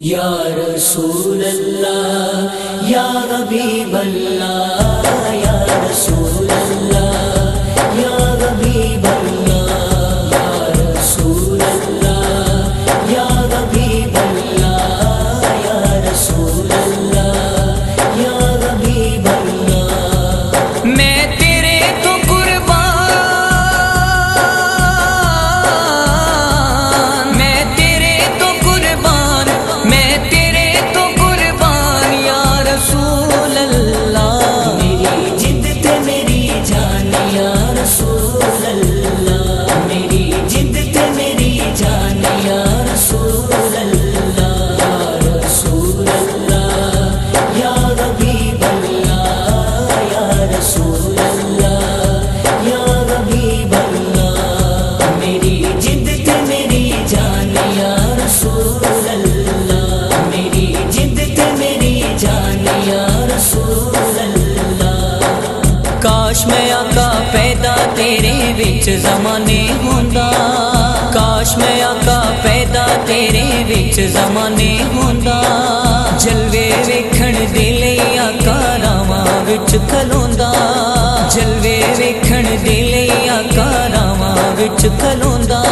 یا رسول اللہ یا حبیب اللہ یا رسول ਜ਼ਮਾਨੇ ਹੁੰਦਾ। ਕਾਸ਼ ਮੈਂ ਆਕਾ ਪੈਦਾ ਤੇਰੇ ਵਿੱਚ ਜ਼ਮਾਨੇ ਹੁੰਦਾ। ਜਲਵੇ ਵੇਖਣ ਦੇ ਲਈ ਆਕਾ ਰਾਵਾਂ ਵਿੱਚ ਖਲੋਂਦਾ। ਜਲਵੇ ਵੇਖਣ ਦੇ ਲਈ ਆਕਾ ਰਾਵਾਂ ਵਿੱਚ ਖਲੋਂਦਾ।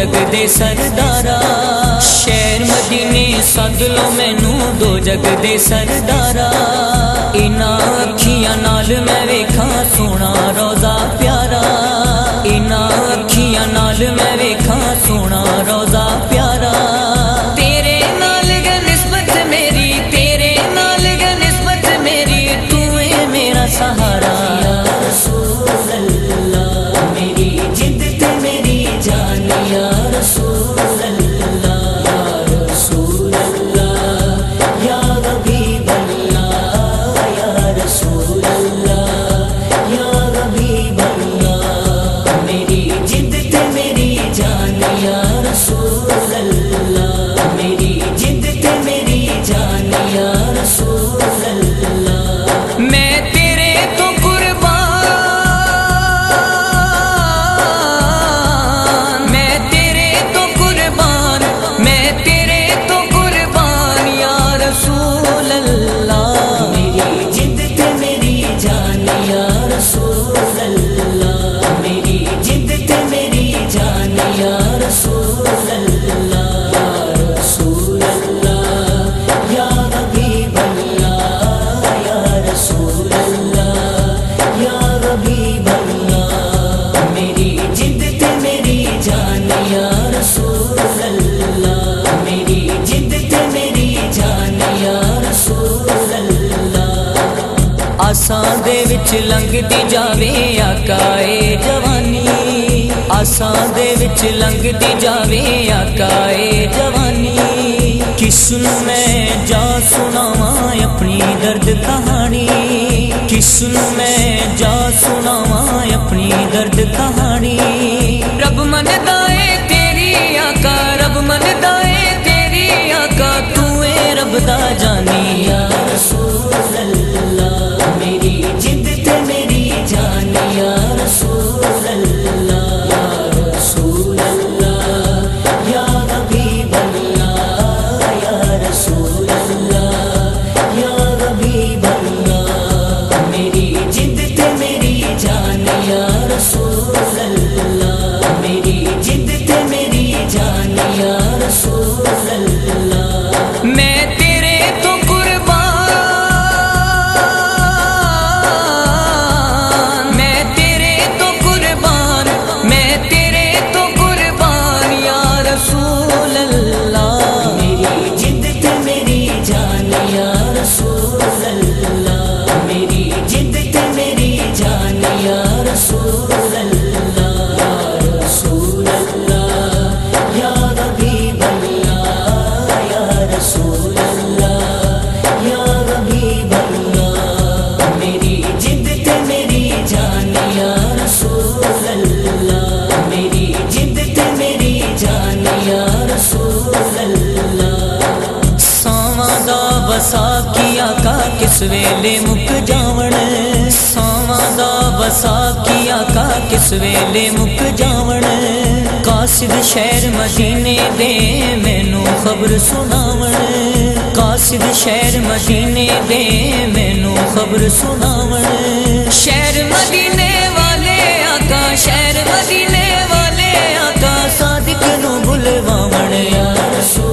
ਜਗ ਦੇ ਸਰਦਾਰਾ। ਸ਼ਹਿਰ ਮਦੀਨੇ ਸਦ ਲੋ ਮੈਨੂੰ ਦੋ ਜਗ ਦੇ ਸਰਦਾਰਾ। ਇਨਾ ਅੱਖੀਆਂ ਨਾਲ ਮੈਂ ਵੇਖਾਂ ਸੋਹਣਾ ਰੋਜ਼ਾ ਪਿਆਰਾ। ਇਨਾ ਅੱਖੀਆਂ ਨਾਲ ਮੈਂ ਵੇਖਾਂ ਸੋਹਣਾ ਰੋਜ਼ਾ ਦੇ ਵਿੱਚ ਲੰਘਦੀ ਜਾਵੇ ਆਕਾਏ ਜਵਾਨੀ। ਆਸਾਂ ਦੇ ਵਿੱਚ ਲੰਘਦੀ ਜਾਵੇ ਆਕਾਏ ਜਵਾਨੀ। ਕਿਸ ਨੂੰ ਮੈਂ ਜਾ ਸੁਣਾਵਾਂ ਆਪਣੀ ਦਰਦ ਕਹਾਣੀ। ਕਿਸ ਨੂੰ ਮੈਂ ਜਾ ਸੁਣਾਵਾਂ ਆਪਣੀ ਦਰਦ ਕਹਾਣੀ। ਵਸਾ ਵਸਾਖੀਆਂ ਕਾ ਕਿਸ ਵੇਲੇ ਮੁੱਕ ਜਾਵਣ? ਸਾਵਾਂ ਦਾ ਵਸਾ ਵਸਾਖੀਆਂ ਕਾ ਕਿਸ ਵੇਲੇ ਮੁੱਕ ਜਾਵਣ? ਕਾਸਿਦ ਸ਼ਹਿਰ ਮਦੀਨੇ ਦੇ ਮੈਨੂੰ ਖਬਰ ਸੁਣਾਵਣ। ਕਾਸਿਦ ਸ਼ਹਿਰ ਮਦੀਨੇ ਦੇ ਮੈਨੂੰ ਖਬਰ ਸੁਣਾਵਣ। ਸ਼ਹਿਰ ਮਦੀਨੇ ਵਾਲੇ ਆਕਾ, ਸ਼ਹਿਰ ਮਦੀਨੇ ਵਾਲੇ ਆਕਾ ਸਾਦਿਕ ਨੂੰ ਬੁਲਵਾਵਣ ਯਾ ਰਸੂਲ